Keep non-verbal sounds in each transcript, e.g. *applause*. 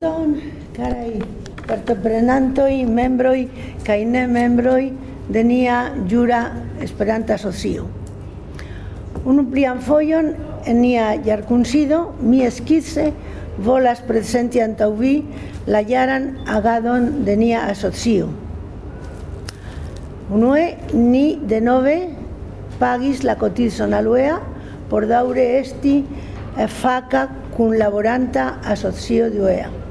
Caray, partoprenantoj, membroj kaj ne membroj de nia jura Esperanta Asocio. Un plian follon, en nia mi esquise, volas prezenti antaŭ vi la jaran agadon de nia asocio. Unue ni denove pagis la kotizon aluea por daure esti eh, faca, cun laboranta, asocio de UEA.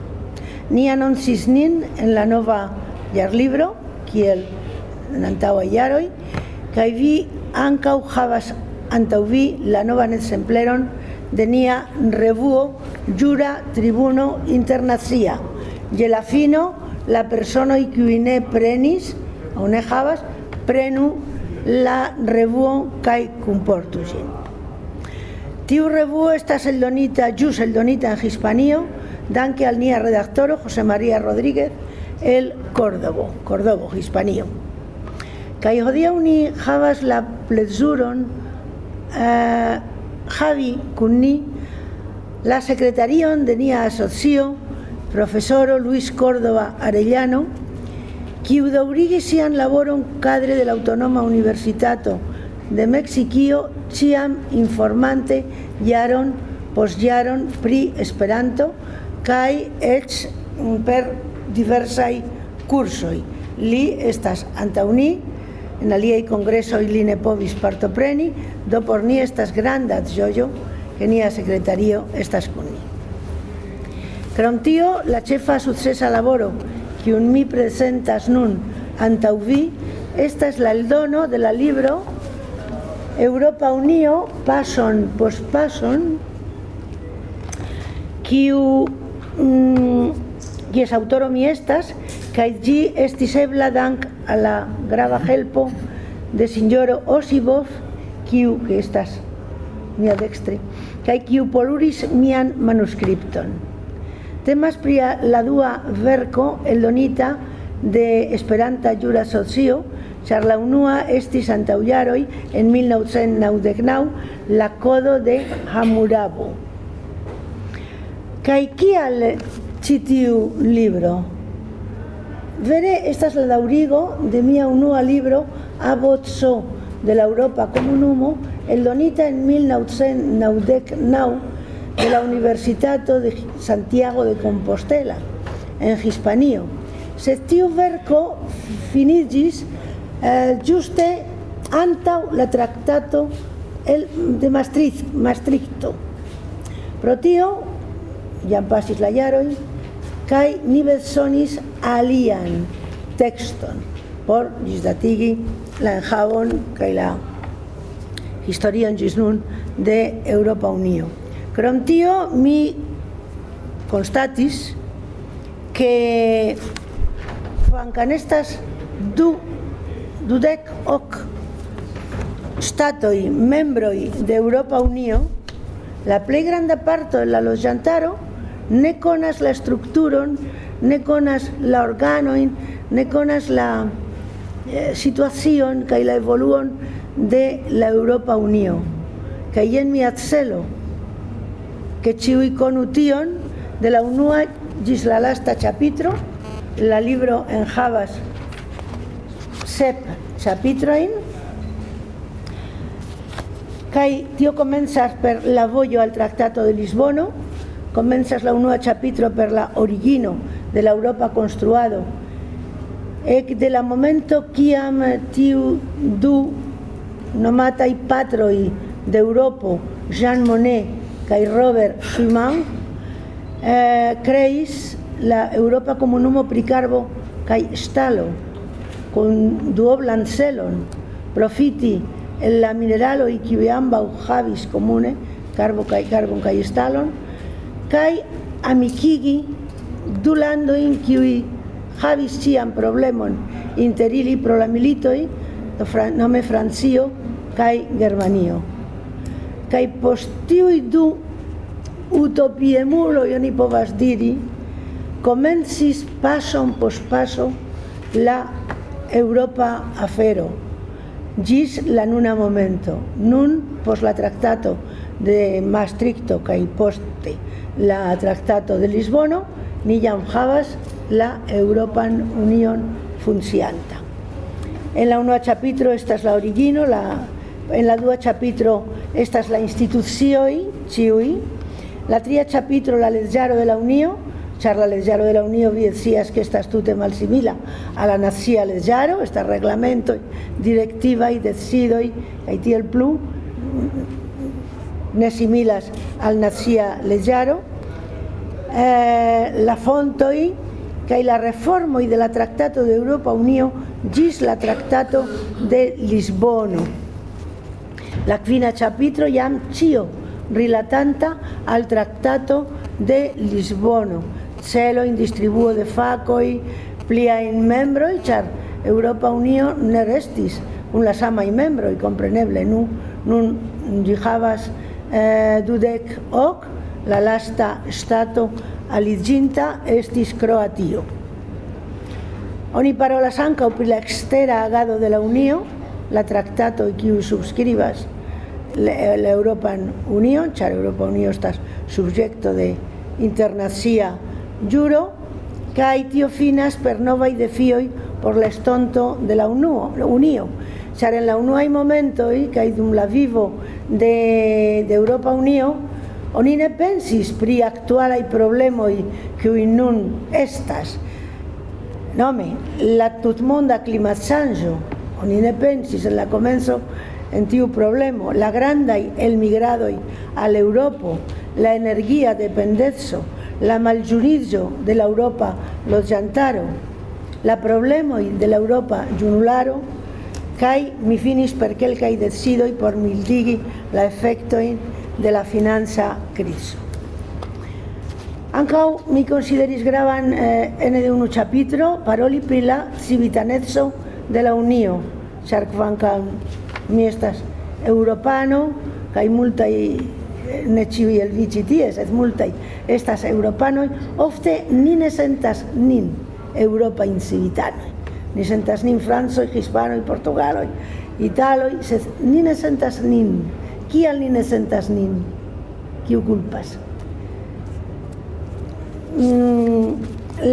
Ni anoncis nin en la nova jarlibro, kiel en antaŭa jaroj, kaj vi ankaŭ havas antaŭ vi la novan ekzempleron de nia revuo Jura Tribuno Internacia. Je la fino, la personoj kiuj ne prenis aŭ ne havas, prenu la revuo kaj kunportu ĝin. Tiu revuo estas eldonita, ĵus eldonita en Hispanio, danke al nia redactoro José María Rodríguez el Córdobo, Córdobo, Hispanio. Kai hodia uni havas la plezuron uh, Javi kunni la secretarion de nia asocio profesoro Luis Córdoba Arellano kiu daŭrigis sian laboron cadre de la Autonoma Universitato de Mexikio ĉiam informante jaron posjaron pri Esperanto kai ets per diversai cursoi. Li estas antauni, en aliei congresoi li ne povis partopreni, do por ni estas grandat jojo, que nia secretario estas con ni. Krom tio, la chefa succesa laboro, kiun mi presentas nun antauvi, estas la eldono de la libro Europa Unio pason post pason, kiu Mm, Gies autoromi estas, kaj ĝi estis ebla dank al la grava helpo de sinjoro Osibov, kiu ke estas mia dekstre, kaj kiu poluris mian manuskripton. Temas pri la dua verko eldonita de Esperanta Jura Socio, ĉar la unua estis en 1999 la kodo de Hammurabo. Kai kial ĉi tiu libro? Vere estas la daŭrigo de mia unua libro Abotso de la Europa Comunumo eldonita en 1999 de la Universitato de Santiago de Compostela en Hispanio. Sed tiu verko finiĝis eh, ĝuste antaŭ la traktato el de Maastricht, Maastrichto. Pro tio jam pasis la jaroj, kaj ni bezonis alian tekston por ĝisdatigi la enhavon kaj la historion ĝis nun de Europa Unio. Krom tio mi constatis kvankam estas du dudek ok statoi membroi de Europa Unio la plej granda parto de la loĝantaro ne conas la strukturon, nekonas la organojn, nekonas la eh, situacion kaj la evoluon de la Europa Unio. Kaj jen mi celo, ke ĉiuj konu tion de la unua ĝis la lasta ĉapitro. La libro enhavas sep ĉapitrojn kaj tio komencas per la vojo al Traktato de Lisbono, comenzas la unua chapitro per la origino de la Europa construado. Ec de la momento kiam tiu du nomatai patroi de Jean Monnet kai Robert Schumann eh, creis la Europa comunumo pricarbo kai stalo con duoblan celon profiti en la mineralo i kiu amba havis comune carbo kai carbon kai stalon kai amikigi du landojn kiui havis ĉiam problemon inter ili pro la militoi fran, nome Francio kai Germanio. kai post tiuj du io ni povas diri, comencis pason pos paso la Europa afero gis la nuna momento. Nun, pos la traktato de Maastrichto kai poste la Tractato de Lisbono ni jam havas la Europan Union funcianta. En la unua chapitro estas la origino, la, en la dua chapitro estas la institucioi, ciui, la tria chapitro la leggero de la Unio, char la de la Unio vi decías que estas tute malsimila. A la nazia leggero, esta reglamento, directiva y decidoi, hay tiel plu, Nesimilas al-Nazija Leđaro, eh, la fontoi hai la reforma de la Traktato de Europa Unio gis la Traktato de Lisbono. La quina ĉapitro jam chio rilatanta al Traktato de Lisbono, celojn, indistribuo de fakoj, pliajn membroj, ĉar Eŭropa Unio ne restis. Un la sama membro e compreneble nun, nun ĝi havas eh, dudec hoc, la lasta stato aliginta estis Croatio. Oni parolas ankaŭ pri la ekstera agado de la Unio, la traktato kiu subskribas la Europan Union, ĉar Europa Unio estas subjekto de internacia juro, kaj tio finas per novaj defioj por la estonto de la Unio. Ĉar en la unuaj momentoj kaj dum la vivo de, de Europa Unio Oni ne pensis pri actualaj problemoj kiuj nun estas. Nome, la tutmonda klimatŝanĝo, oni ne pensis en la komenco en tiu problemo, la grandaj elmigradoj al Eŭropo, la energia dependeco, la maljuniĝo de la Europa loĝantaro, la problemoj de la Europa junularo, Kai mi finis per kelkaj decidoj por mildigi la efektojn de la finanza criso ancau mi consideris gravan eh, ene de unu ĉapitro paroli pri la civitanezzo de la Unio, char kvankam mi estas europano kai multa multaj eh, ne ciui el vici ties, et multai estas europanoi, ofte ni ne sentas nin europa civitanoj. Ni sentas nin francoj, hispanoj, portugaloj, italoj, sed ni ne sentas nin. Kial ni ne sentas nin? Kiu culpas? Mm,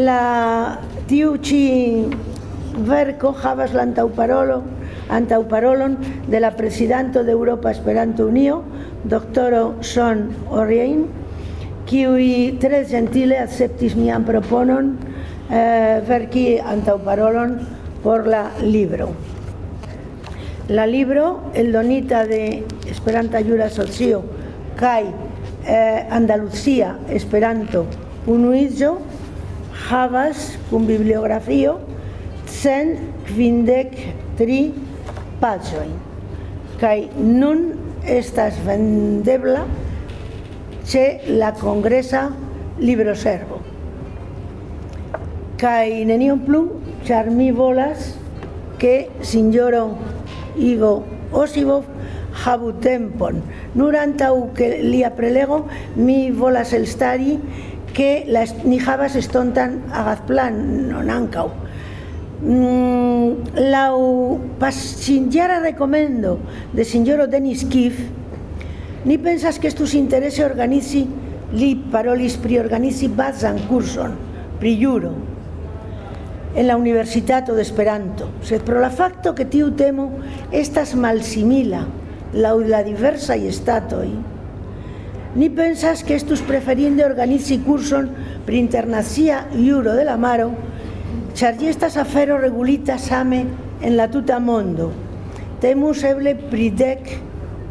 la tiu ci verco havas la antaŭparolo antaŭparolon de la presidento de Europa Esperanto Unio, doctoro Son Orien, qui tres gentile acceptis mian proponon eh, verki antaŭparolon por la libro. La libro el donita de Esperanta Jura Socio Kai eh, Andalucía Esperanto Unuiĝo havas kun bibliografio cent kvindek tri paĝojn kaj nun estas vendebla ĉe la kongresa libroservo. kai nenion plu, ĉar mi volas, ke sinjoro Igo Osibov havu tempon. Nur antaŭ que lia prelego mi volas el stari, que ni havas estontan agazplanon ankaŭ. Mm, laŭ pasintjara recomendo de sinjoro Denis Kif, ni pensas que estus interese organizi, li parolis pri organizi bazan kurson pri juro en la Universitat de Esperanto, sed la facto que tiu temo estas malsimila la la diversa y estatoi, ni pensas que estus preferiende organizi curson pri internacia iuro de la maro, char estas afero regulita same en la tuta mondo. Temus eble pri dec,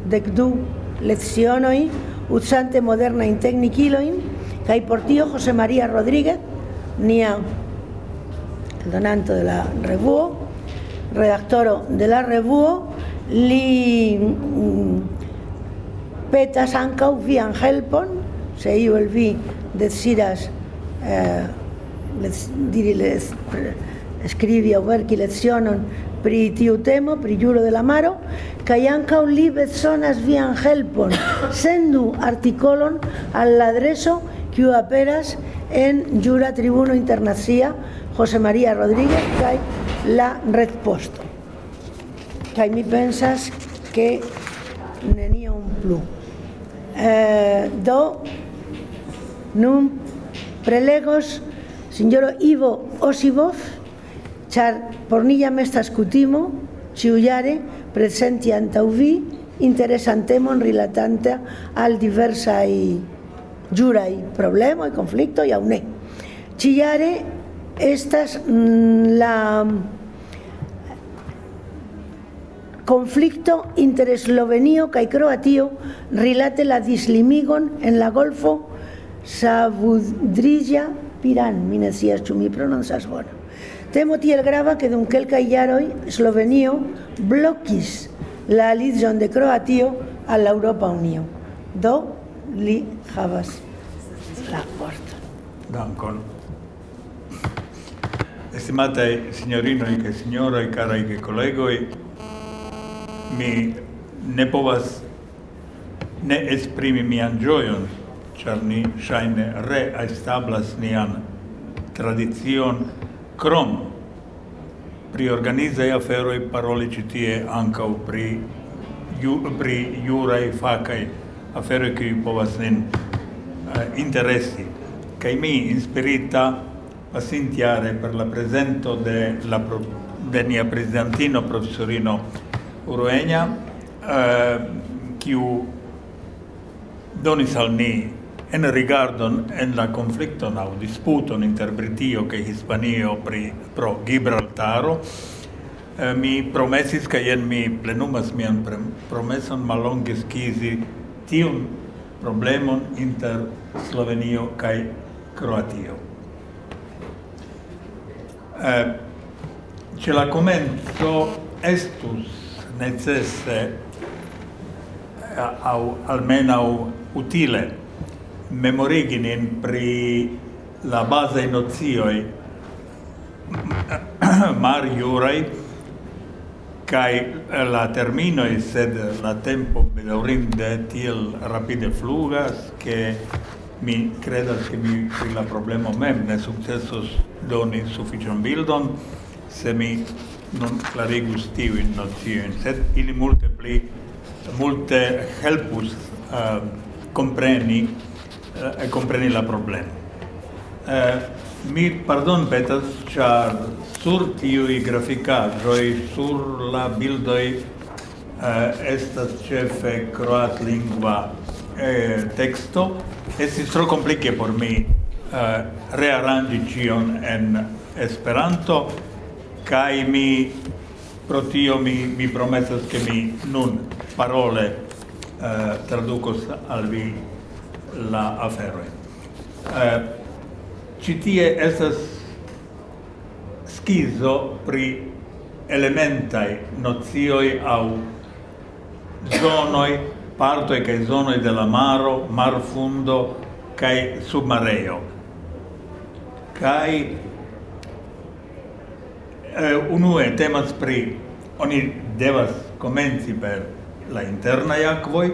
dec du lezionoi, usante moderna in tecniquiloin, kai por tio José María Rodríguez, nia el donanto de la revuo, redactoro de la revuo, li mm, petas ancau vian helpon, se iu el vi decidas eh, diri les escribi pri tiu temo, pri juro de la maro, kai ancau li bezonas vian helpon, sendu articolon al adreso kiu aperas en Jura Tribuno Internacia José María Rodríguez kai la red posto. Kai mi pensas que nenia un plu. Eh, do nun Prelegos, signoro Ivo Osibov, char por nilla me estas cutimo, ciullare, presenti antauvi, interesantemon rilatante al diversai giurai problema e conflicto e aune. Cillare estas mm, la conflicto inter Eslovenio kaj Croatio rilate la dislimigon en la Golfo Savudrilla Piran, mi ne scias ĉu mi prononcas bone. Temo tiel grava ke dum kelkaj jaroj Slovenio blokis la aliĝon de Croatio al la Europa Unio. Do li havas la vorton. Dankon. Estimate signorinoi che signoroi, carai che collegoi, mi ne povas ne esprimi mian gioion, char ni shaine re establas nian tradizion crom pri organizai aferoi paroli citie ancau pri, ju, pri jurai facai aferoi che povas nin uh, eh, interessi. Cai mi, inspirita, pasintiare per la presento de la pro, de nia presidentino professorino Urueña, eh, kiu donis al ni en rigardon en la conflicto nau disputon inter Britio che Hispanio pro Gibraltaro, eh, mi promesis che jen mi plenumas mian promeson malonge skisi tiun problemon inter Slovenio kai Croatio. eh, ce la comenzo estus necesse eh, au almenau utile. Memorigi in pri la base nozioi mar iurai kai la termino sed la tempo bedaurinde tiel rapide flugas che mi credas che mi la problema mem ne successos doni sufficion bildon, se mi non clarigus tiuin notioin, sed ili multe pli, multe helpus uh, compreni, uh, compreni la problema. Uh, eh, mi pardon petas, char sur tiui graficajoi, sur la bildoi, uh, estas cefe croat lingua eh, texto, estis tro complice por mi Eh, rearranĝi ĉion en Esperanto kaj mi pro tio mi, mi promesas ke mi nun parole eh, tradukos al vi la aferojn. Eh, ĉi tie estas schizo pri elementai nozioi au zonoi partoi cae zonoi della maro, mar fundo cae submareo kai eh, unue temas pri oni devas komenci per la interna akvoj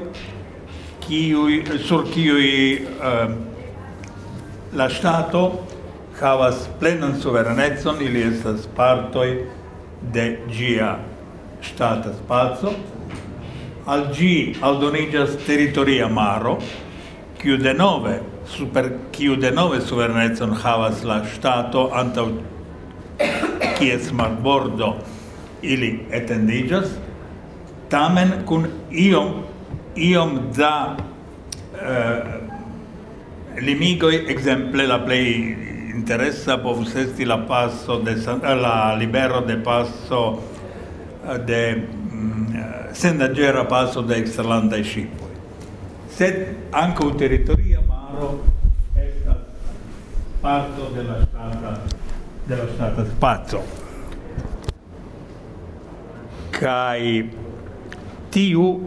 kiuj sur kiuj eh, la stato havas plenan suverenecon ili estas partoj de gia stata spazio al ĝi aldoniĝas territoria maro kiu denove super kiu denove suverenecon havas la ŝtato antaŭ kies marbordo ili etendiĝas tamen kun iom iom da eh, limigoj ekzemple la plej interesa povus esti la passo de eh, la libero de passo eh, de mm, eh, sendagera passo de eksterlandaj ŝipoj. Sed ankaŭ teritorio maro estas parto della stata dello stato spazio. Kai tiu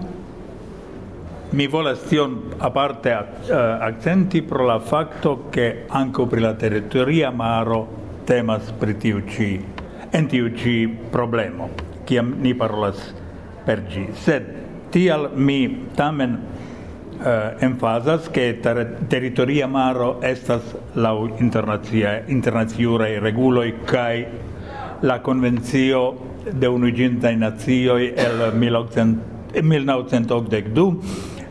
mi volas tion aparte uh, accenti pro la facto che anche pri la territoria maro temas pri tiu ci en tiu ci problemo kiam ni parolas per gi sed tial mi tamen eh, enfasas che ter territoria maro estas la internazia internaziura regulo kai la convenzio de unuiginta in nazioi el 1982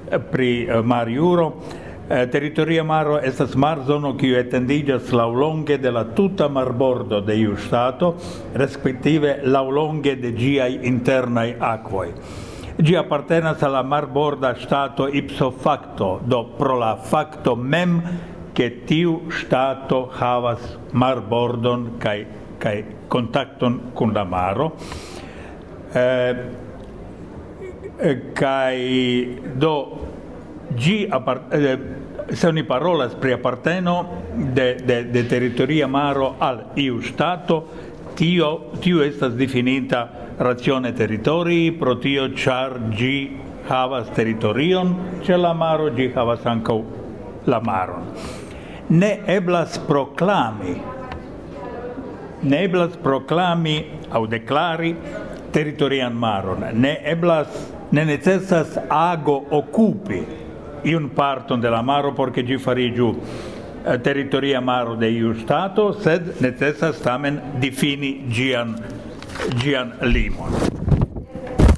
eh, pri eh, mariuro eh, territoria maro estas mar zono kiu etendiĝas laŭlonge de la tuta marbordo de iu ŝtato respektive laŭlonge de ĝiaj internaj akvoj. Gi appartenas alla marborda stato ipso facto, do pro la facto mem che tiu stato havas marbordon kai kai contacton kun la maro. Eh, eh kai do gi appart eh, se oni parolas pri apparteno de de de territoria maro al iu stato tio tio estas definita razione territori, pro tio char gi havas territorion, ce la maro gi havas anco la maron. Ne eblas proclami, ne eblas proclami au declari territorian maron, ne eblas, ne necessas ago occupi iun parton de la maro porque gi farigiu eh, territoria maro de iu stato, sed necessas tamen defini gian, gian limon.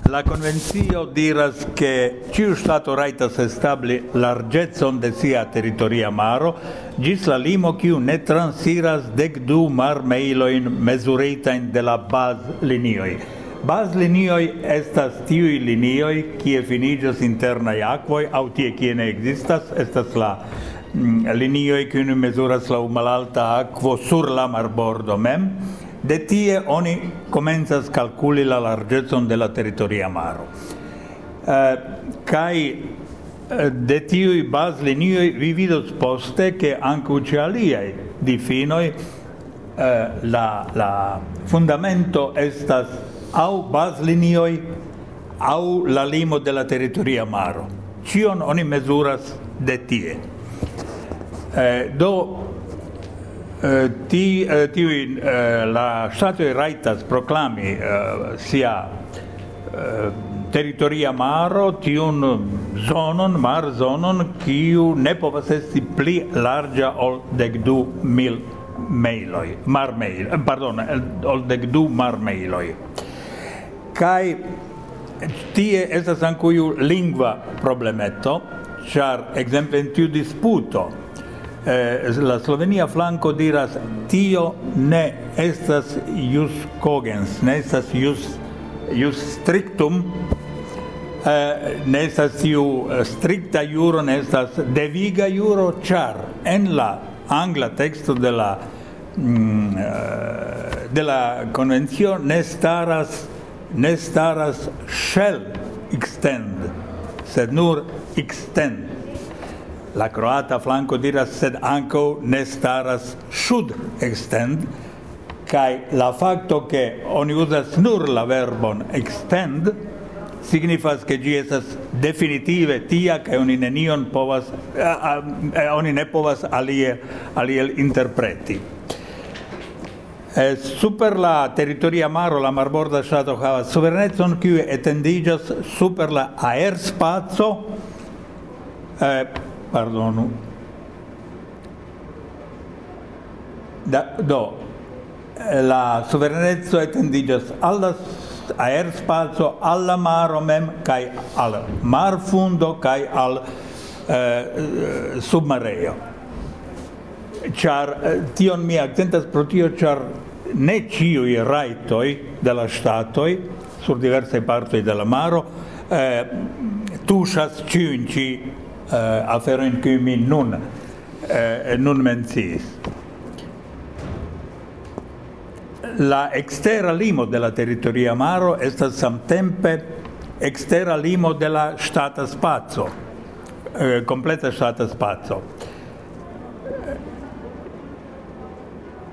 La convenzio diras che ciu stato raitas establi largezzon de sia territoria maro gis la limo ciu ne transiras dec du mar meiloin mesuritain de la bas linioi. Bas linioi estas tiui linioi kie finigas internai aquoi au tie kie ne existas, estas la mm, linioi ne mesuras la malalta aquo sur la marbordo mem, De tie oni comenzas calculi la largezon de la territoria maro. Uh, kai uh, de tiui bas linioi vi vidos poste che anche uce aliai difinoi uh, eh, la, la fundamento estas au bas linioi au la limo de la territoria maro. Cion oni mesuras de tie. eh, do Eh, ti eh, tiu eh, la stato raitas proclami sia territoria maro tiun zonon mar zonon kiu ne povas esti pli larga ol dekdu mil mejloj marmejl pardon ol dek du mar mailoi kai tie estas ankaŭ lingva problemeto char exemple in tiu disputo eh, la Slovenia flanco diras tio ne estas jus cogens, ne estas jus jus strictum eh, ne estas tiu eh, stricta juro, ne estas deviga juro, char en la angla texto de la mm, eh, de la konvencio ne staras ne staras shell extend sed nur extend. La croata flanco diras sed anco ne staras should extend kai la facto che oni uzas nur la verbon extend signifas che gi esas definitive tia che oni nenion povas a, a, oni ne povas alie alie interpreti. Eh, super la territoria maro la marborda stato havas suverenecon qui etendigas super la aerspazio eh, pardonu. Da, do, la soveranezzo etendigas alla aerspazio, alla maro mem, kai al mar fundo, kai al eh, submareo. Char, eh, tion mi accentas pro tio, char ne ciui raitoi della statoi, sur diverse parti della maro, eh, tushas ciunci اثر كيمي نون نون mensis. La ekstera limo de la teritoria maro estas samtempe ekstera limo de la ŝtata spaco, eh, kompleta ŝtata spaco.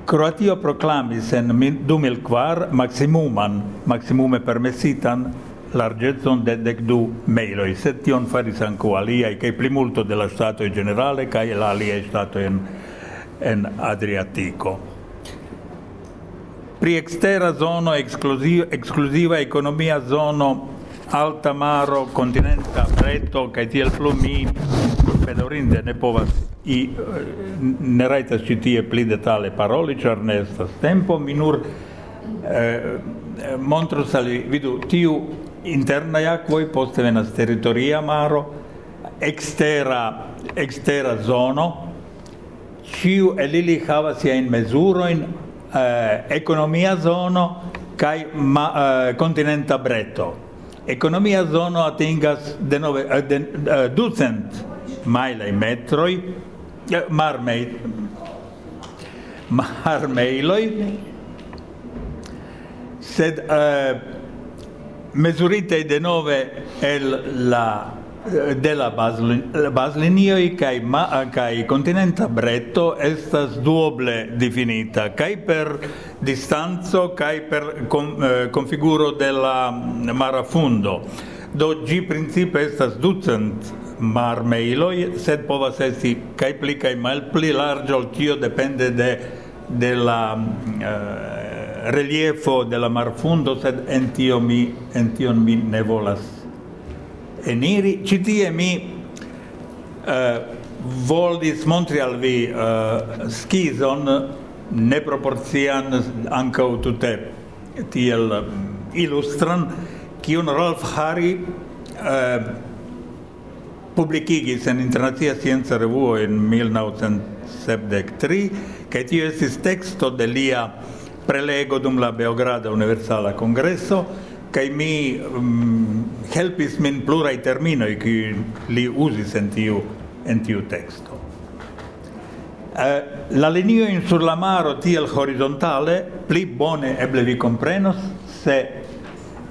Kroatio proklamis en 2004 maksimuman, maksimume permesitan larghezon de decdu mejloj, sed tion faris ankaŭ aliaj kaj plimulto de la ŝtatoj ĝenerale kaj la aliaj ŝtatoj en, en Adriatico. Pri ekstera zono, ekskluziva, ekskluziva economia zono, alta maro, kontinenta breto che tiel plu mi bedaŭrinde ne povas i eh, ne rajtas ĉi tie pli detale paroli, ĉar tempo, mi nur eh, eh, montros vidu, tiu interna aquae, poste venas territoria maro, extera, extera zono, ciu el ili in siain mesuroin eh, economia zono kai ma, eh, continenta breto. Economia zono atingas de nove, eh, de, eh, ducent mailai metroi, eh, marmei, marmeiloi, sed eh, mezurite de nove el la eh, de la Baslinio kaj ma ah, kaj kontinenta breto estas duoble difinita kaj per distanco kaj per konfiguro eh, de la mm, mara fundo. Do ĝi principe estas ducent marmejloj, sed povas esti kaj pli kaj malpli larĝo, tio depende de de la mm, eh, reliefo de la marfundo, sed en tio mi, en tio mi ne volas eniri. Citie mi eh, voldis montri al vi eh, schizon neproporcian anca tute tiel mm, illustran, kiun Rolf Hari eh, publicigis en Internacia Scienza Revuo in 1973, che tio estis texto de lia prelego dum la Beograda Universala Congresso kai mi um, helpis min termino terminoj kiu li usis en tiu en tiu texto. Uh, la linio in sur la maro tiel horizontale pli bone eble vi comprenos se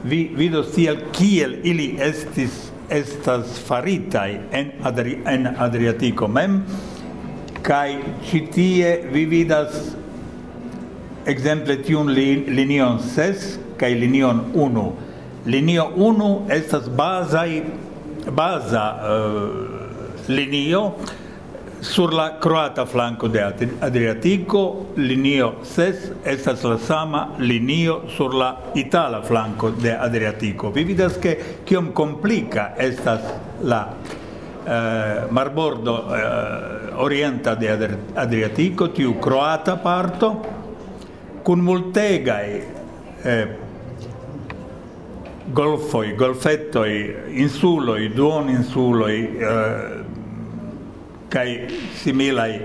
vi vidos tiel kiel ili estis estas faritai en, Adri en Adriatico mem, kai citie vi vidas exemple tiun li, linion 6 kaj linion 1. Linio 1 estas bazaj baza uh, linio sur la croata flanco de Adriatico, linio 6 estas la sama linio sur la itala flanco de Adriatico. Vi vidas che kiom complica estas la eh, marbordo eh, orienta de Adriatico, tiu croata parto, kun multegai eh, golfoi, golfettoi, insuloi, duon insuloi, eh, similai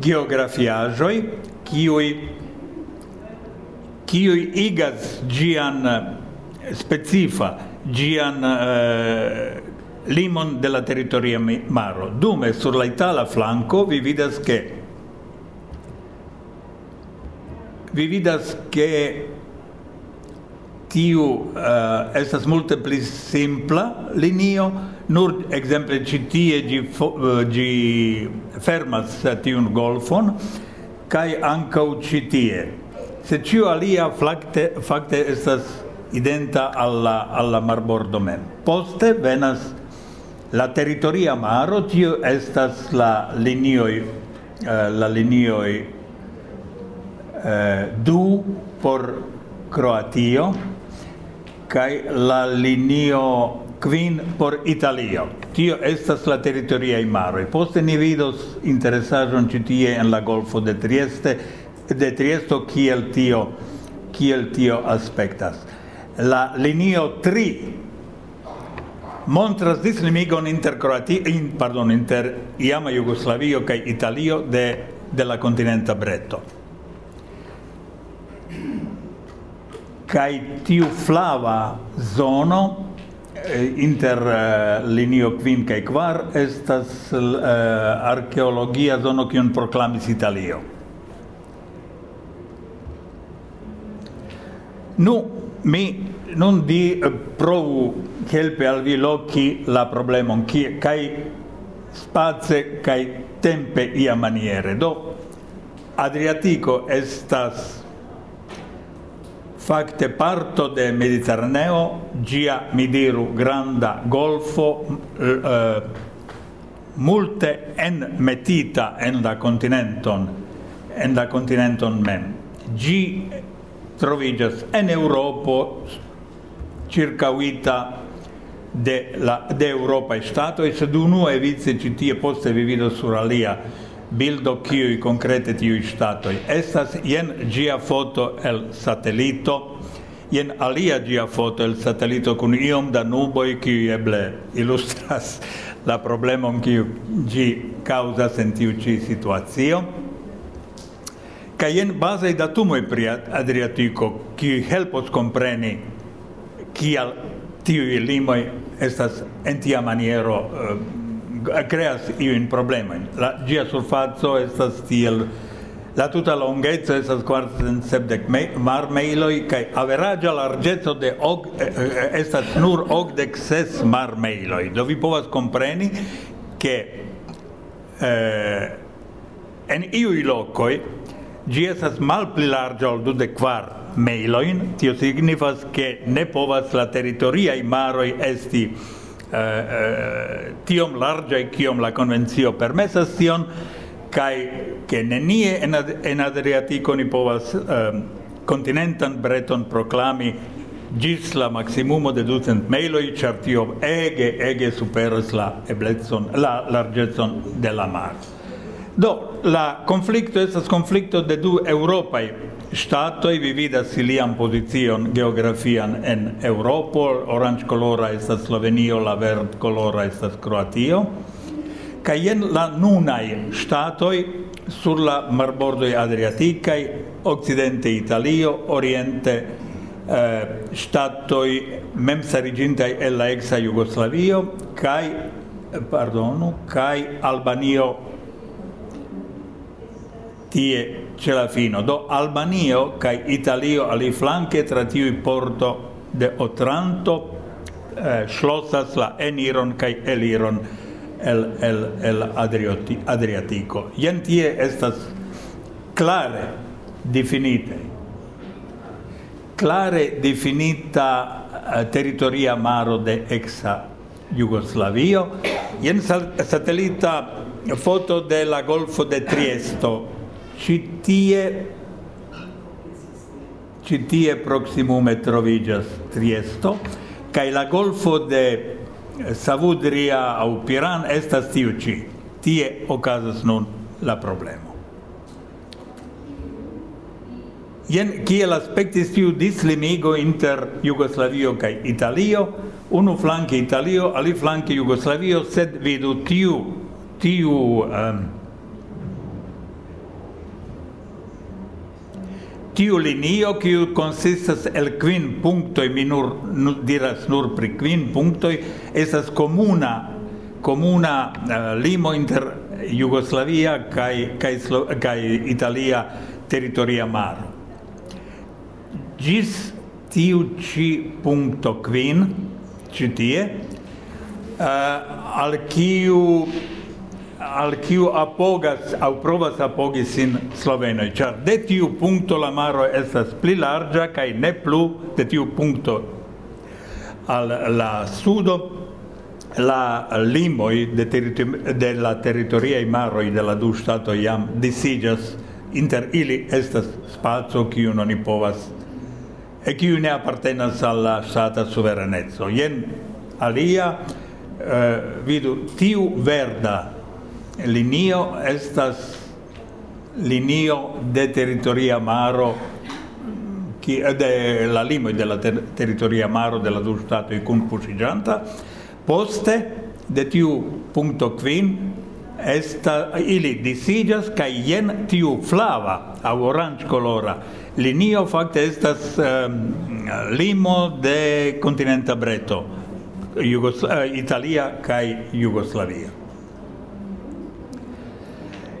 geografiajoi, kiui kiui igas gian specifa, gian eh, limon della territoria maro. Dume, sur la itala flanco, vi vidas che Vi vidas que tiu uh, eh, estas multe pli simpla linio, nur ekzemple ĉi tie ĝi ĝi eh, fermas tiun golfon kaj ankaŭ ĉi tie. Se ĉio alia flakte fakte estas identa al la al la marbordo mem. Poste venas la teritoria maro, tio estas la linioj uh, eh, la linioj Eh, du por Croatio kai la linio quin por Italio. Tio estas la territoria i imaro. Poste ni vidos interesajon ĉi tie en la Golfo de Trieste, de Triesto kiel tio kiel tio aspektas. La linio 3 montras dislimigon inter Croatio, in, pardon, inter iama Jugoslavio kaj Italio de de la continenta bretto. Kai tiu flava zono eh, inter uh, linio quin kai quar estas uh, archeologia zono kiun proklamis Italio. Nu, mi non di provu helpe al vi loci la problemon ki kai spaze kai tempe ia maniere. Do Adriatico estas facte parto de Mediterraneo, gia mi diru granda golfo, uh, multe en metita en la continenton, en la continenton mem. Gi trovigas en Europo, circauita de la de Europa e stato e sed uno e vice ci tie poste vivido sur alia bildo kiuj konkrete tiu ŝtatoj estas jen gia foto el satelito jen alia gia foto el satelito kun iom da nuboj kiu eble ilustras *laughs* la problemon kiu gi causa en tiu ĉi situacio kaj jen bazaj datumoj pri Adriatiko kiuj helpos kompreni kial tiuj limoj estas en tia maniero uh, creas iu in problema La gia surfazzo estas tiel La tuta longezzo estas quartan sepdec mar meiloi cae averagia largezzo de og, eh, estas nur ogdec ses mar meiloi Do vi povas compreni che eh, en iui locoi gi estas mal pli larga ol dudec quar mailoin, tio signifas che ne povas la territoriai maroi esti Eh, eh, tiom larĝaj kiom la konvencio permesas tion kaj ke nenie en ad, en Adriatiko ni povas ehm, kontinentan breton proklami gis la maximumo de ducent meiloi, char tio ege, ege superas la eblezzon, la largezon de la mar. Do, la conflicto estas conflicto de du Europai. Statoi, vi vidas ilian position geografian en Europo, orange colora estas Slovenio, la verd colora estas Croatio, ca jen la nunai statoi sur la marbordoi Adriaticai, occidente Italio, oriente eh, ŝtatoj memstariĝintaj e la exa Jugoslavio cai, eh, pardonu cai Albanio tie ce la fino. Do Albanio cai Italio ali flanche tra tiui porto de Otranto eh, schlossas la eniron cai eliron el el el Adrioti, Adriatico. Ien tie estas clare definite. Clare definita uh, territoria maro de exa Jugoslavio. Ien satellita foto de la Golfo de Triesto. citie citie proximume trovigas Triesto kai la golfo de Savudria au Piran estas tiu ci Tie okazas nun la problemo. Jen kiel aspektis tiu dislimigo inter Jugoslavio kaj Italio, unu flanke Italio, ali flanke Jugoslavio, sed vidu tiu tiu um, tiu linio kiu konsistas el kvin punktoj mi nur, nur diras nur pri kvin punktoj estas komuna komuna uh, limo inter Jugoslavia kaj kaj kaj Italia teritoria maro. Gis tiu ci punto kvin ci tie uh, al kiu al kiu apogas au provas apogi sin slovenoj, ĉar de tiu punkto la maro estas pli larĝa kaj ne plu de tiu punkto al la sudo la limoj de, de la teritoriaj maroj de la du ŝtatoj jam disiĝas, inter ili estas spaco kiu oni povas e kiu ne apartenas al la ŝtata suvereneco. Jen alia eh, vidu tiu verda linio estas linio de territoria maro ki de la limo de la ter territoria maro de la du stato i kun pusiganta poste de tiu punto quin esta ili disigas kai jen tiu flava au orange colora linio fakte estas um, limo de kontinenta breto Jugos eh, Italia kai Jugoslavia.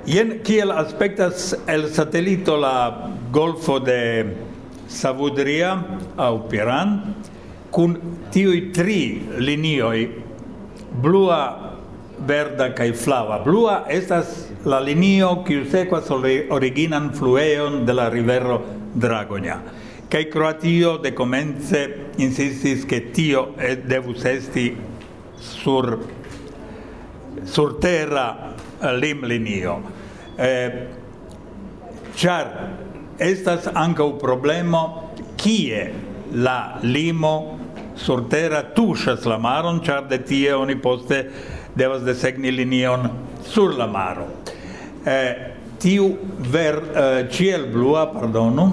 Ien kiel aspektas el satelito la golfo de Savudria au Piran kun tiui tri linioi blua, verda kai flava. Blua estas la linio kiu sekvas originan flueon de la rivero Dragonja. kai Kroatio dekomence insistis ke tio eh, devus esti sur sur terra lim linio. Eh, char estas anca un problema kie la limo sur terra tuŝas la maron, ĉar de tie oni poste devas desegni linion sur la maro. Eh, tiu ver eh, ciel blua, pardonu,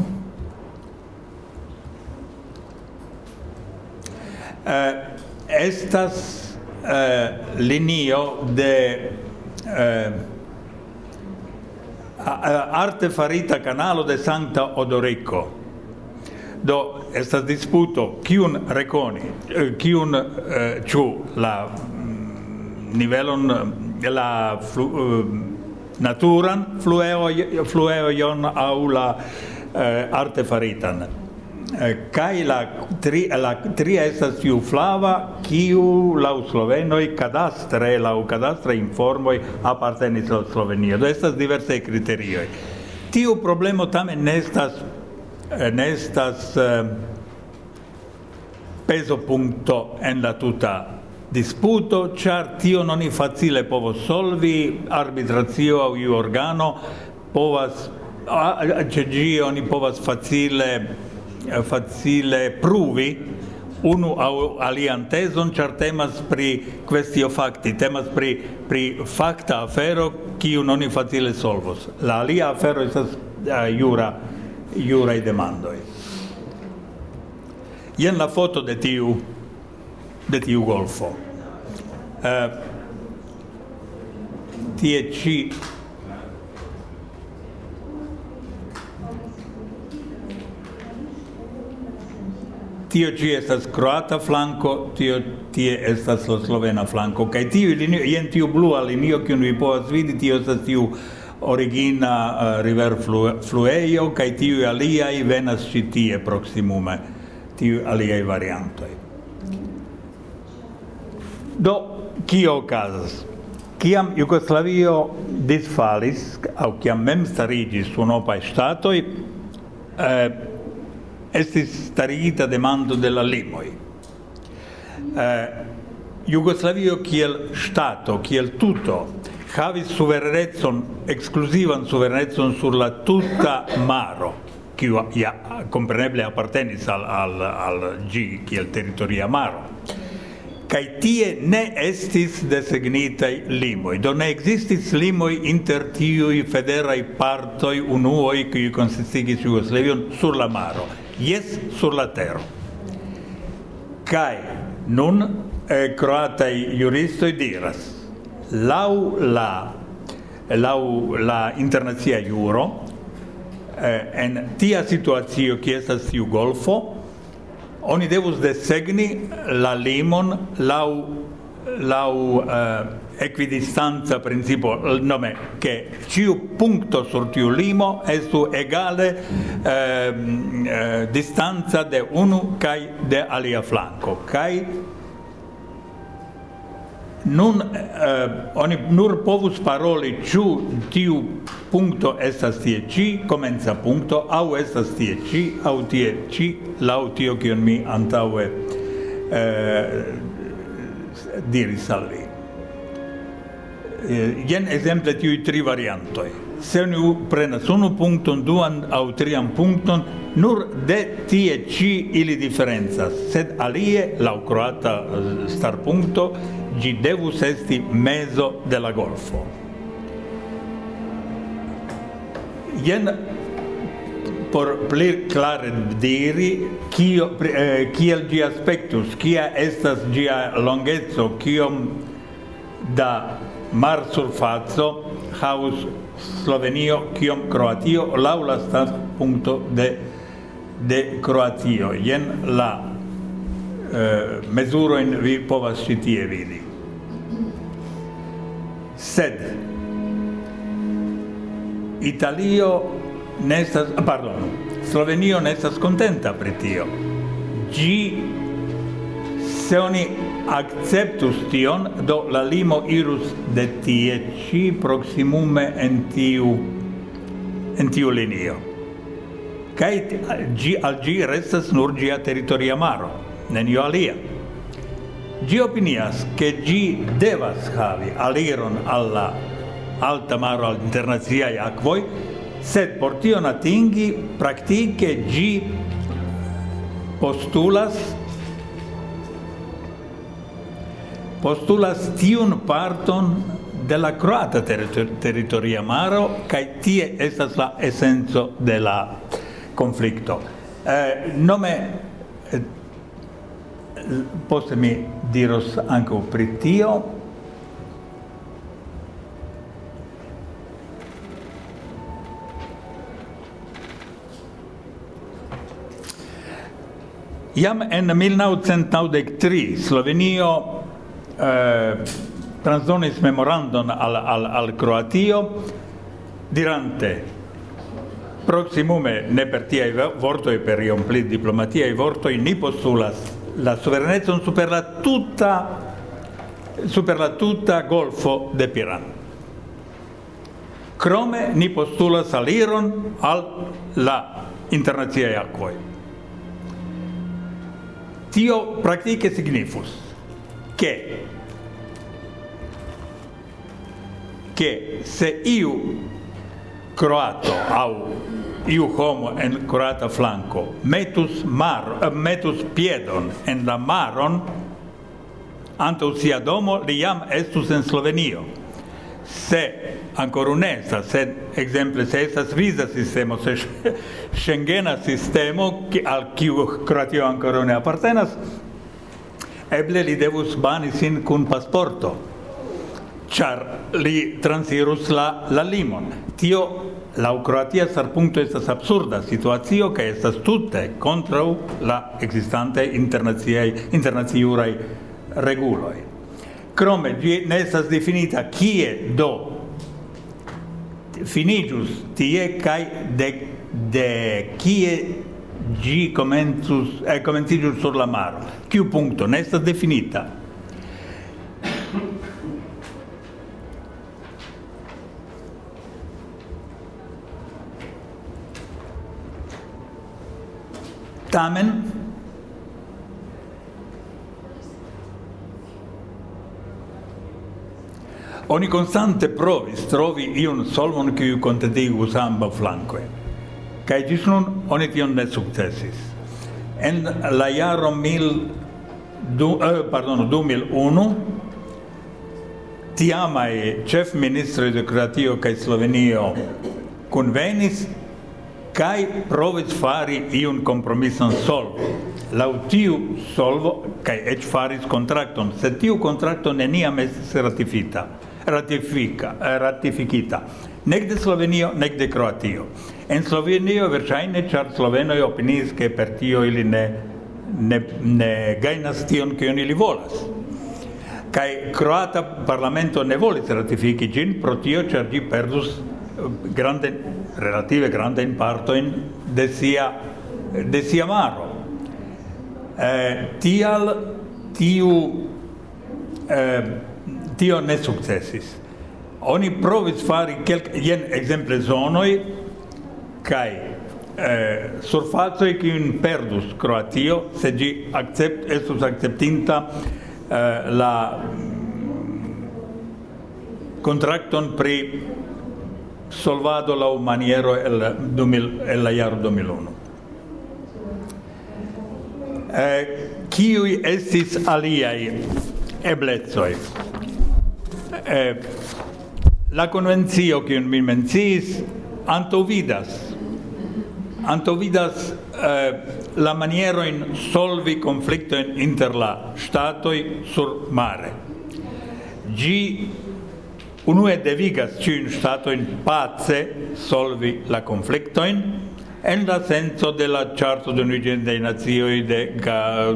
eh, estas eh, linio de eh, arte farita canalo de Santa Odorico do estas disputo kiun reconi kiun eh, ĉu la mm, nivelon la flu, uh, naturan flueo flueo au la uh, arte faritan Eh, kai la tri la tri estas tiu flava kiu la slovenoj kadastre la kadastre informoj apartenis al Slovenio. Do estas diverse kriterioj. Tiu problemo tamen nestas eh, nestas eh, peso punto en la tuta disputo, char tio non i facile povo solvi, arbitrazio au iu organo povas, a, a, a, a, a, a, a, a, a, a, Eh, facile pruvi unu au alian tezon, char temas pri questio facti, temas pri pri facta afero kiun noni facile solvos. La alia afero estas eh, uh, jura jura i demandoi. Ien la foto de tiu de tiu golfo. Uh, tie ci tio ci estas croata flanco, tio tie estas la slovena flanco, kaj tio linio, jen tiu blua linio, kiun vi povas vidi, tio estas tiu origina uh, river flu, flueio, kaj tiu aliai venas ci tie proximume, tiu aliai variantoi. Do, kio okazas? Kiam Jugoslavio disfalis, au kiam mem starigis unopai statoi, eh, estis starigita demando de la limoi. Eh, Jugoslavio kiel stato, kiel tuto, havis suverenetson, ekskluzivan suverenetson sur la tuta maro, kiu ja kompreneble apartenis al al al ĝi kiel teritoria maro. Kai tie ne estis designitaj limoi, do ne existis limoi inter tiui federai partoi unuoi, kiuj consistigis Jugoslavion sur la maro. Yes sur la terra. Kai nun eh, croatai juristoi diras lau la lau la internazia juro eh, en tia situazio ki estas tiu golfo oni devus desegni la limon lau lau eh, equidistanza principio nome che ciu punto sur tiu limo estu egale uh, uh, distanza de unu kai de alia flanco. Kai nun uh, oni nur povus paroli ciu tiu punto estas tie ci comenza punto au estas tie ci au tie ci lau tio kion mi antaue uh, diri salvi uh, Eh, jen exemple tiu tri variantoj. Se oni prenas unu punkton, duan aŭ trian punkton, nur de tie ĉi ili diferencas, sed alie laŭ kroata eh, starpunkto ĝi devus esti mezo de la golfo. Jen por pli klare diri kio eh, kiel ĝi aspektus, kia estas ĝia longeco, kiom da mar surfazo haus Slovenio kiom Kroatio laula la punto de de Kroatio. Jen la eh, mezurojn vi povas ĉi tie vidi. Sed Italio nestas pardon, Slovenio nestas contenta pri tio. Ĝi se oni acceptus tion, do la limo irus de tie ci proximume en tiu, en tiu linio. Cai gi, al gi restas nur gia territoria maro, nenio alia. Gi opinias che gi devas havi aliron alla alta maro al internaziai acvoi, sed por tion atingi praktike gi postulas postulas tiun parton de la croata territor territoria maro kai tie estas la essenzo de la conflicto. Eh, nome eh, poste mi diros anche pri tio. Jam en 1993 Slovenio Eh, transdonis memorandon al, al, al Croatio dirante proximume ne per tiai vortoi per iom pli diplomatiai vortoi ni postulas la suverenezon super la tutta super la tutta golfo de Piran. Crome ni postulas aliron al la internaziae acquoi. Tio praktike signifus che che se iu croato au iu homo en croata flanco metus mar eh, metus piedon en la maron anto sia domo li jam estus en Slovenio. Se ancora un'esta, se exemple se estas visa sistema se Schengena sistema al kiu Kroatio ancora ne appartenas eble li devus bani sin kun pasporto, char li transirus la, la limon. Tio la Croatia sarpunto estas absurda situacio che estas tutte contro la existante internaziai internaziurai reguloi. Crome gi ne estas definita kie do finigius tie kai de de kie G commensus, eh, commensigius sur la maro. Q punto, ne estas definita. Tamen, Ogni konstante provi, trovi iun solvon kiu kontentigus ambaŭ flanque. Kaj ĝis nun oni tion ne sukcesis. En la jaro mil du, eh, pardon, 2001 tiamaj ĉefministroj de Kroatio kaj Slovenio kunvenis kaj provis fari iun kompromisan solvon. Laŭ tiu solvo kaj eĉ faris kontrakton, sed tiu kontrakto neniam estis ratifita, ratifika, eh, ratifikita, nek de Slovenio, nek de Kroatio. En Slovenio verŝajne ĉar slovenoj opiniis ke per tio ili ne ne ne gajnas tion kion ili volas. Kaj kroata parlamento ne volis ratifiki ĝin pro tio ĉar ĝi perdus eh, grande relative grande in parto in de sia de sia maro. Eh, tial tiu eh, tio ne successis Oni provis fari kelk jen exemple zonoi kai eh, surfazoi kiun perdus Croatio se gi accept estus acceptinta eh, la mm, contracton pri solvado la maniero el 2000 el la jaro 2001 eh, kiui estis aliai eblezoi? Eh, la convenzio kiun mi mencis antovidas antovidas eh, la maniero in solvi conflitto inter la statoi sur mare. Gi unue devigas ciun statoin pace solvi la conflictoin en la senso de la charto de Unigen dei Nazioi de,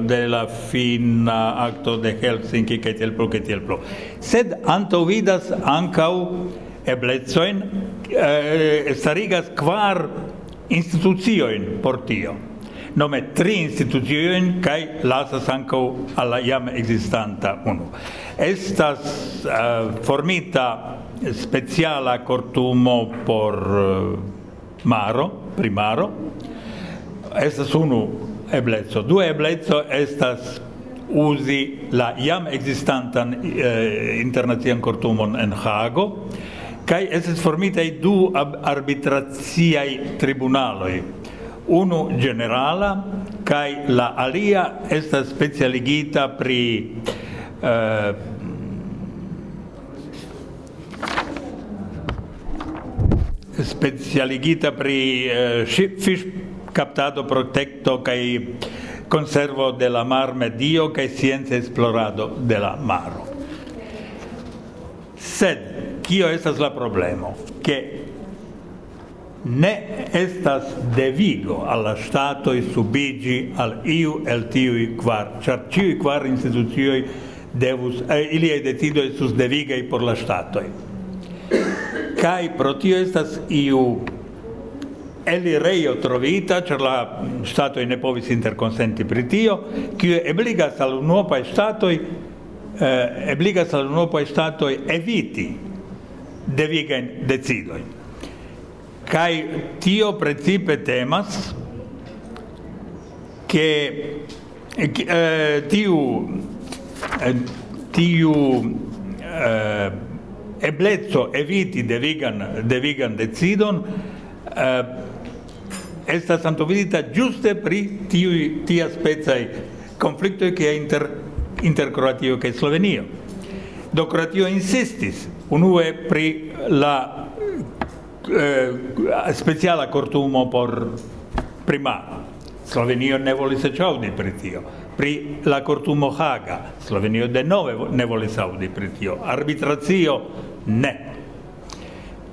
de la fin acto de Helsinki che tiel pro, che tiel pro. Sed antovidas ancau eblezoin, eh, starigas quar instituzioin por tio. Nome tri instituzioin kai lasas sanko alla iam jam uno. Estas uh, formita speciala kortumo por uh, maro, primaro. Estas unu eblezzo Due eblezzo estas usi la jam existantan eh, internazian kortumon en Hago kai estes formitei du arbitraziai tribunaloi. Unu generala, kai la alia estas specialigita pri eh, specialigita pri uh, fish captado protecto kai conservo de la mar medio che scienza esplorado de la maro. Sed, Kio estas la problemo? Che ne estas devigo alla statoi subigi al iu el tiui quar, char ciui quar institucioi devus, eh, iliai decidoi estus devigai por la stato kai pro tio estas iu elireio trovita, cer la statoi ne povis interconsenti pri tio, cio ebligas al unuopai statoi, eh, ebligas al unuopai statoi eviti devigajn decidoi. Kai tio precipe temas che eh, eh, tiu eh, tiu eh, eblezzo eviti devigan devigan decidon eh, esta santo vidita giuste pri tiu tia spezai conflicto che inter inter Croatio che Slovenio. Do Croatio insistis Unue pri la eh, speciala cortumo por prima. Slovenio ne volis aŭdi pri tio. Pri la cortumo Haga, Slovenio denove ne volis audi pri tio. Arbitracio ne.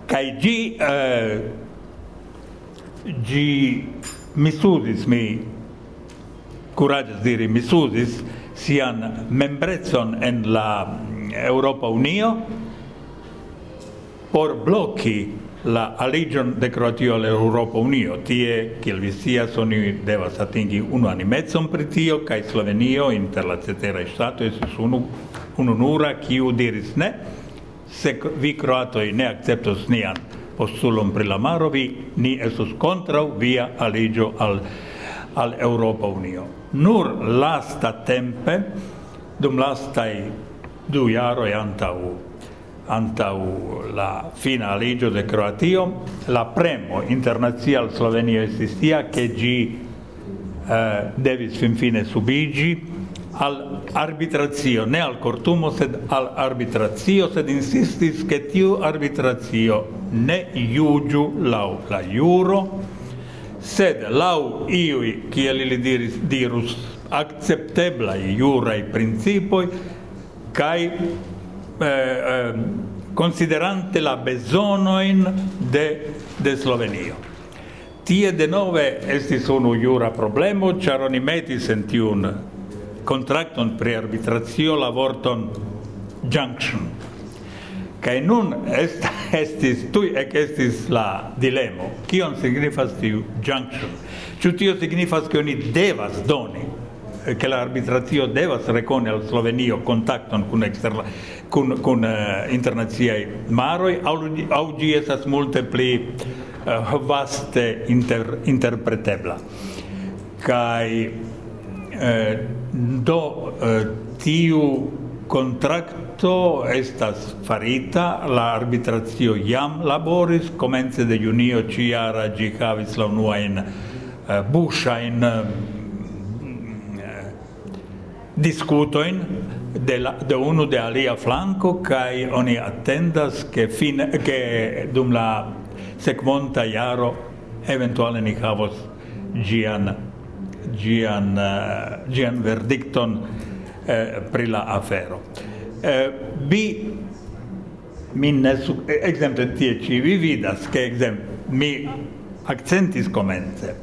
Kaj gi, eh, gi misudis, mi kuraĝas diri, misudis, sian membrezon en la Europa Unio, por blocchi la aligion de Croatio al Europa Unio. Tie, kiel vi sias, oni devas atingi unu animetson pri tio, kai Slovenio inter la ceteraj stato, esus unu ununura kiu diris ne, se vi Croatoi ne acceptos nian postulum pri la maro, vi ni esus contrau via allegio al al Europa Unio. Nur lasta tempe, dum lastai du jaroi antau antau la fina aligio de Croatio, la premo internazia al Slovenio estis che gi eh, devis fin fine subigi al arbitrazio, ne al cortumo, sed al arbitrazio, sed insistis che tiu arbitrazio ne iugiu lau la iuro, sed lau iui, kiel ili diris, dirus, accepteblai iurai principoi, kai eh, eh, considerante la besonoin de, de Slovenio. Tie de nove estis unu jura problemo, char oni metis en tiun contracton pre arbitracio la vorton junction. Kai nun est, *laughs* estis, tui ec estis la dilemo, kion signifas tiu junction? Ciu tio signifas, che oni devas doni che l'arbitratio devas recone al Slovenio contacton con externa con con uh, eh, internaziai maroi. Au gi estas multe pli uh, vaste inter, interpretebla. Kai uh, eh, do uh, tiu contracto estas farita la arbitrazio jam laboris comence de junio ciara gi havis la unua in uh, busha in uh, discutoin de, la, de uno de alia flanco kai oni attendas che fin che dum la sekvonta jaro eventuale ni havos gian gian uh, gian verdicton uh, eh, pri la afero. Uh, bi min ne su exemple tie ci vi vidas che exemple mi accentis comence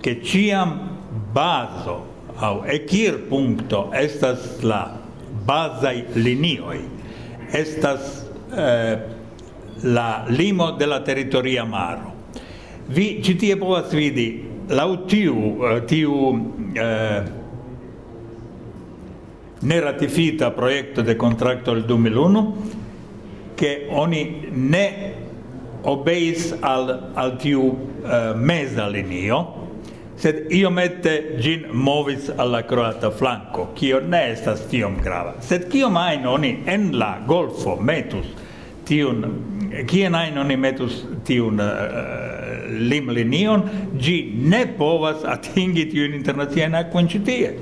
che ciam baso au ekir punto estas la bazai linioi estas eh, la limo de la territoria maro. Vi ci tie povas vidi laŭ tiu eh, tiu eh, neratifita proiecto de contracto del 2001 che oni ne obeis al, al tiu eh, mesa linio sed iomete gin movis alla croata flanco, kio ne estas tiom grava. Sed kiom mai noni en la golfo metus tiun, kien ajn noni metus tiun uh, limlinion, gi ne povas atingi tiun internazien aquen citie.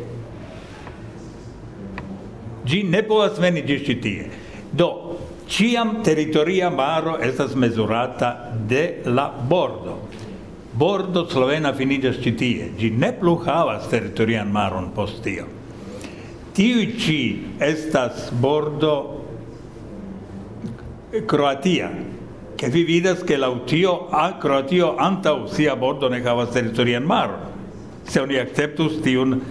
Gi ne povas veni gi citie. Do, ciam territoria maro estas mesurata de la bordo bordo slovena finigas ci tie. gi ne plu havas teritorian maron post tio. Tiu ci estas bordo eh, Croatia, che vi vidas che l'autio a Croatio anta sia bordo ne havas teritorian maron. Se oni acceptus tiun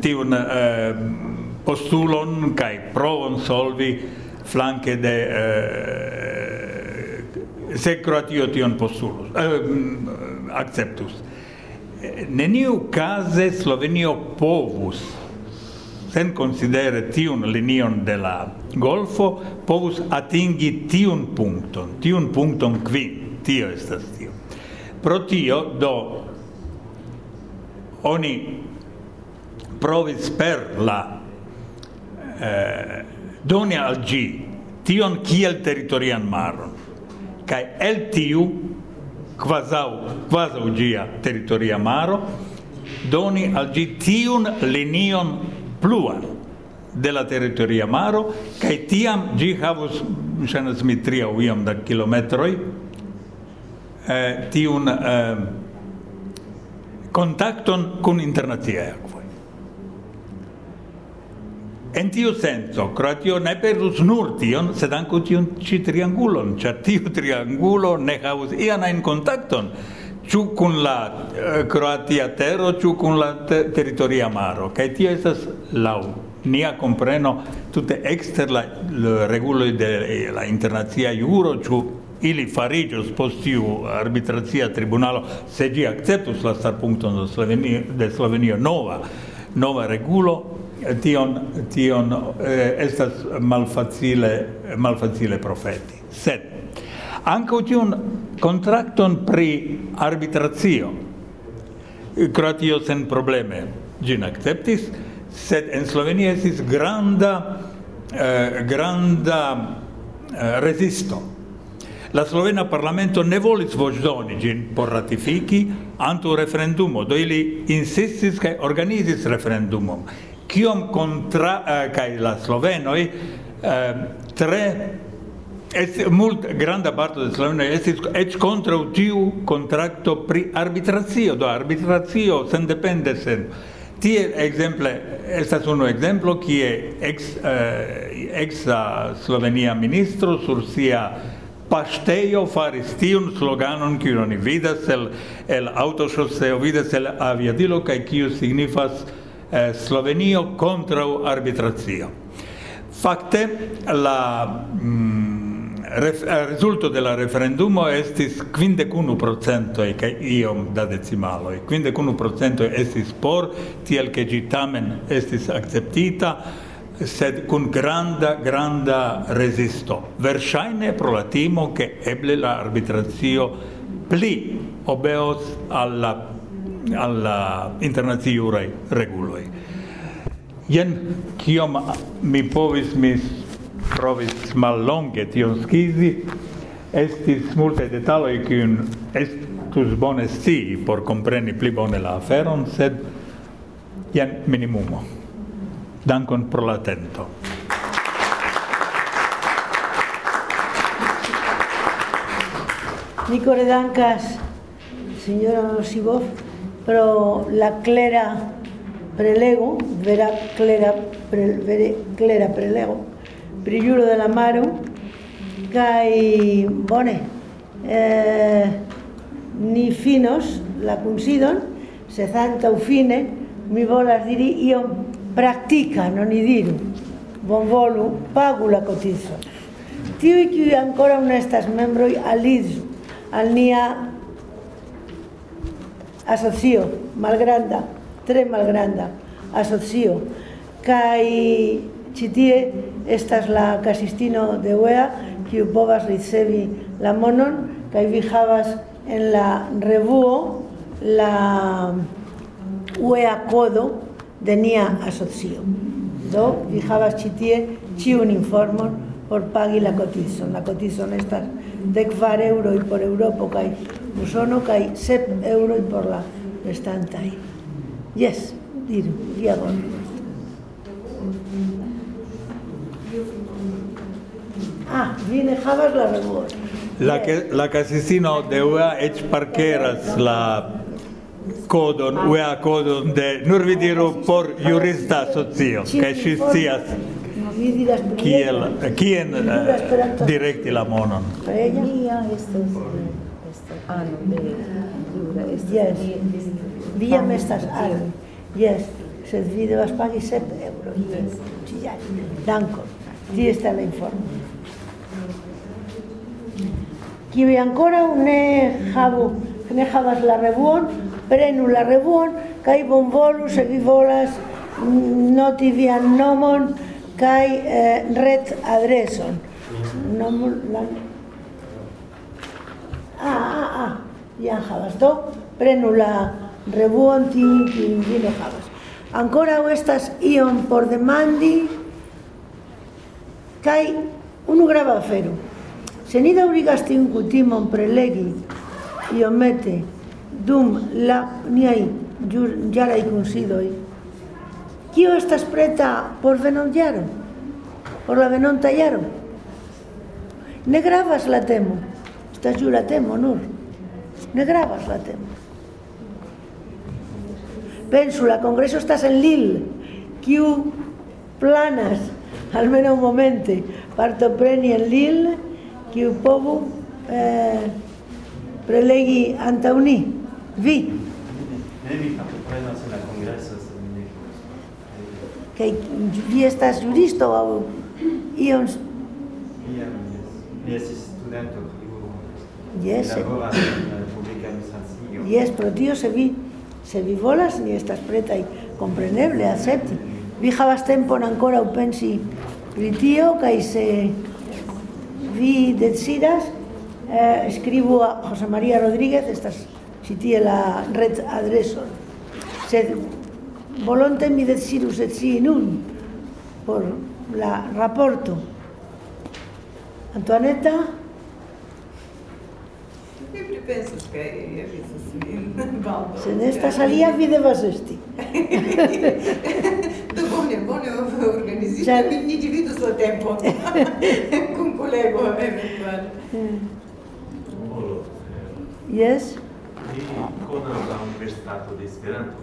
tiun eh, postulon kai provon solvi flanke de eh, se Croatio tion postulus. Eh, acceptus. Neniu case Slovenio povus sen considere tiun linion de la golfo povus atingi tiun punkton, tiun punkton qui, tio estas tio. Pro tio, do, oni provis per la eh, doni al gi tion kiel territorian maron, kai el tiu quasau, quasau gia territoria maro, doni al gi tiun linion pluan de la territoria maro, cae tiam gi havus, shanas mi tria uiam da kilometroi, eh, tiun eh, contacton cun internaziae aquae. En tiu senso, Kroatio ne perdus nur tion, sed ankaŭ tion ci triangulon, ĉar tiu *laughs* triangulo ne havus ian ein contacton, ciu cun la eh, Kroatia terro, ciu cun la te territoria maro. Kaj tio estas lau nia compreno tutte exter la reguloj de eh, la internazia juro, ciu ili farigios post tiu arbitrazia tribunalo, se gi acceptus la starpunkton de Slovenio, de Slovenio nova, nova regulo, tion tion eh, estas malfacile malfacile profeti sed anche tion contracton pri arbitrazio Kroatio sen probleme gin acceptis sed en Slovenia estis granda eh, granda eh, resisto. La slovena parlamento ne volis voĉdoni ĝin por ratifiki antaŭ referendumo, do ili insistis kaj organizis referendumon kiom kontra uh, eh, kaj la slovenoj uh, eh, tre Es mult granda parto de Slovenia es eĉ contra tiu contracto pri arbitracio, do arbitracio sendepende sen. Tie exemple estas unu ekzemplo kie ex eh, ex Slovenia ministro sur sia paŝtejo faris tiun sloganon ki oni vidas el el aŭtoŝoseo, vidas el aviadilo kaj kiu signifas eh, Slovenio contra arbitrazio. Fakte la mm, ref, eh, risulto della referendumo estis 51% e che iom da decimalo e 51% estis por tiel che gi tamen estis acceptita sed con granda granda resisto verŝajne pro la che eble la arbitrazio pli obeos alla alla internaciurei reguloi. Jen kiom mi povis mi provis mallonge tion skizi, estis multe detaloi kiun estus bone scii por compreni pli bone la aferon, sed jen minimumo. Dankon pro la atento. Nicore dankas, signora Sibov. pero la clera prelego, vera clera, pre, vere, clera prelego, prigiuro de la maro, kai, bone, eh, ni finos la considon, se zanta u fine, mi volas diri io practica, non i diru, bon volu, pagu la cotizo. Tiui qui ancora un estas membroi alizu, al nia asocio malgranda, tre malgranda, asocio, kai citie estas la casistino de UEA, kiu povas ricevi la monon, kai vi havas en la revuo la UEA kodo de nia asocio. Do, vi havas citie ciun informon por pagi la cotizon. La cotizon estas de kvar euro por Europa kai usono kai sep euro por la restantai. Yes, diru, diago. Ah, vi dejabas la revuelta. La che la casisino de ua ech parkeras la codon ua codon de nur vi diru por jurista socio sia Vi diras kiel kien eh, directi la monon. ella. Estas ano de jura. Yes. Viam estas ano. Yes. Sed vi devas pagi sep euro. Yes. Cial. Danko. Ti esta la informo. Kiu ancora ne havu ne havas la revuon, prenu la revuon kaj bonvolu se vi volas noti vian nomon kaj eh, ret adreson. Nomon la Jabas do prenula revuonti gino Jabas. Ancora estas ion por demandi kai unu grava afero. Se ni daurigas tin kutimon prelegi iomete dum la niai jarai kunsidoi. Kio estas preta por denonjaro? Por la venon tallaro? Ne gravas la temo. Estas ju la temo nur. Ne gravas la temo. Pensu, la congreso estas en Lille, kiu planas, almenaŭ momente, partopreni en Lille, kiu povu eh, prelegi antaŭ ni, vi. Ne vi partoprenas en la kongreso, kaj vi estas juristo aŭ ion Iam, yes. Mi estis studento, kiu yes, laboras en administracio. Jes, pro tio se vi se vi volas ni estas pretaj kompreneble akcepti. Vi havas tempon ankoraŭ pensi pri tio kaj se vi decidas eh, skribu a José María Rodríguez estas ĉi tie la ret adreson. Sed volonte mi decidus decii nun por la raporto. Antoaneta, Mi pripensas kaj avisos Se Esta salía vide vas esti. *laughs* Dovolj, bolje organizirajte, mi niti o seu tempo. Kun kolego, eventual Yes? E quando a Universidade de Esperanto,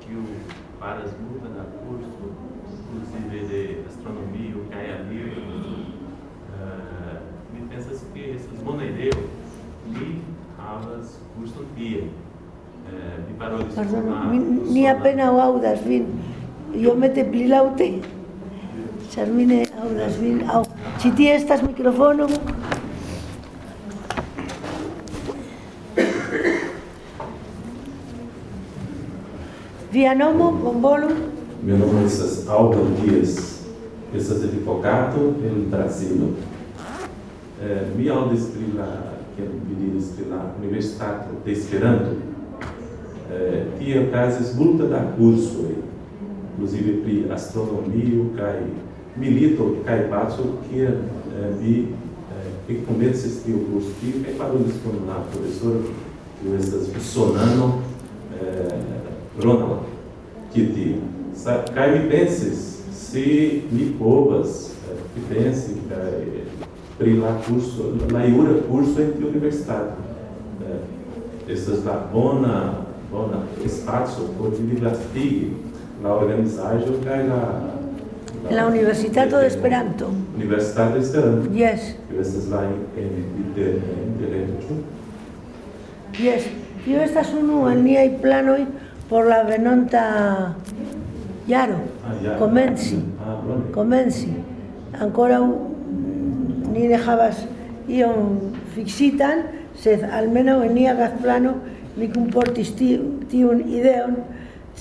que o Paras muda na curso, inclusive de astronomia, o que é livro, uh, me pensas que esses moneireu, li aulas custam dia. Eh, paroli Pardon, ni apena hau da bin. Jo me te plilaute. Sarmine hau da bin. Hau, txiti estas mikrofono. Via nomo, bombolo. Meu nome é Aldo Dias. Eu sou advogado em Brasília. Eh, mi aŭdis pri la vi diris, pri la Universitato de Esperanto. Eh, tie okazis multa da kursoj, inclusive pri astronomio kaj milito kaj paco, kiel eh, vi eh, ekkomencis tiu kurso. Tio kaj parolis kun la profesoro, kiu estas usonano, eh, Ronald Kitty. Sa- Kaj mi pensis, se mi povas eh, pripensi kaj pri la kurso, la jura kurso en tiu universitato. Eh, Estas la bona bona espaco por disvastigi la organizaĵo kaj la En la Universitato de Esperanto. Universitato de Esperanto. Yes, Kiu estas la interreĝo. yes. Tio estas unu el niaj planoj por la venonta jaro. Ah, ja. Komenci. Ah, bone. komenci. Ankoraŭ ni ne havas ion fiksitan, sed almenaŭ en nia gazplano mi kunportis ti- tiun ideon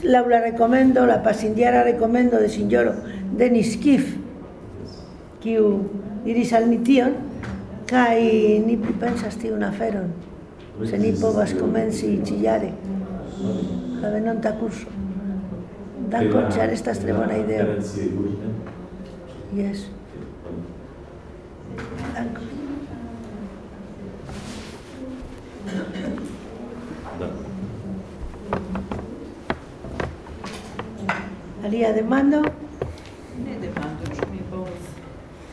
laŭ la rekomendo, la pasindiara rekomendo de sinjoro Denis Kif, kiu diris al ni tion, kaj ni pripensas tiun aferon, se ni povas komenci ĉijare la venonta kurso. Dankon, ĉar estas tre bona ideo. Yes. Alia demando? Ne demando, ĉu mi povas.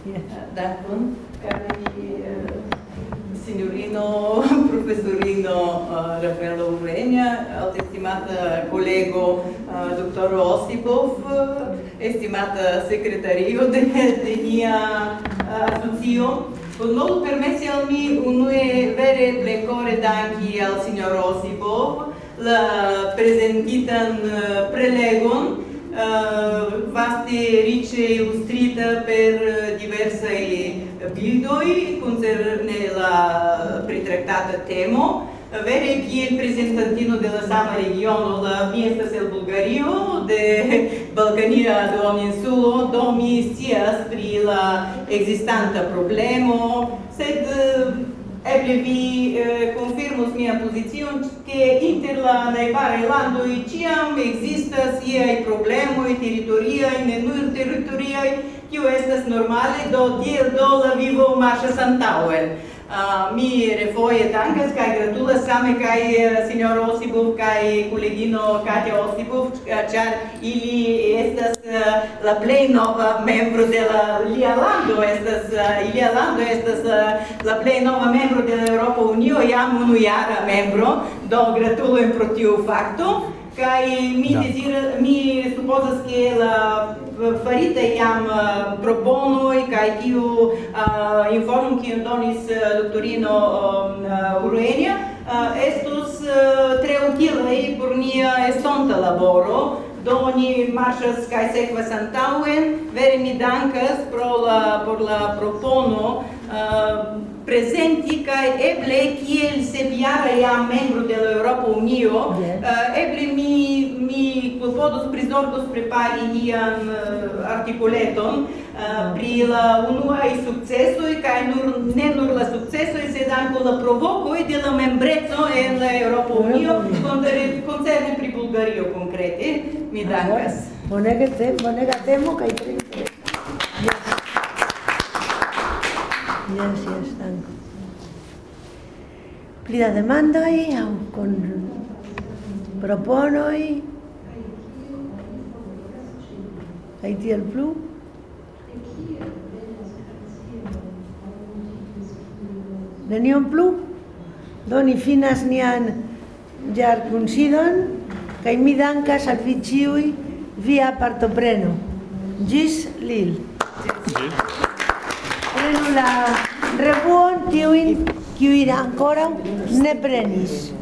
Yeah. Dankon, kaj eh, signorino, *laughs* profesorino eh, Rafaela Urenia, estimata kolego eh, doktoro Osipov, estimata sekretario de, *laughs* de nia Eh, asocio, con loro permessi al mi unue vere plecore danki al signor Osipov, la presentitan eh, prelegon, uh, vaste rice illustrita per diversae bildoi concerne la pritractata temo, vere kiel prezentantino de la sama regiono, la mi estas el Bulgario, de Balkania duoninsulo, do mi scias pri la existanta problemo, sed eh, eble vi eh, konfirmus mia pozicion, ke inter la najbaraj landoj ciam existas iai problemoj teritoriaj, ne nur teritoriaj, kiu estas normale, do tiel do la vivo marŝas antaŭen. Uh, mi refoje dankas kaj gratulas same kaj eh, sinjoro Osipov kaj kolegino Katja Osipov, eh, ĉar ili estas uh, la plej nova membro de la lia lando, estas uh, ilia lando estas la plej nova membro de la Eŭropa Unio, jam unu jara membro, do gratulojn pro tiu fakto kaj mi da. deziras, mi supozas ke la farite jam uh, proponoj kaj tiu uh, informum kiun donis uh, doktorino um, Uruenia estus tre utilaj por nia estonta laboro. Do ni marŝas kai sekvas antaŭen. Vere mi dankas pro la por la propono uh, presenti kai eble kiel se viara ja membro de la Europa Unio, uh, eble mi mi klopodos prizorgos prepari ian uh, artikuleton uh, pri la unua i sukceso kai nur ne nur la sukceso sed anko la provoko de la membreco en la Europa Unio koncerne pri Bulgario konkrete mi dankas Bonega te, bonega temo kai tre. Yes, yes, dank. Plida demandoi, au con proponoi. הייתי על פלום. De n'hi un plu, doni fines n'hi han ja considon, que hi midan que s'afitxiui via partopreno. Gis l'il. Preno la rebuon, tiuin, qui ancora, ne prenis.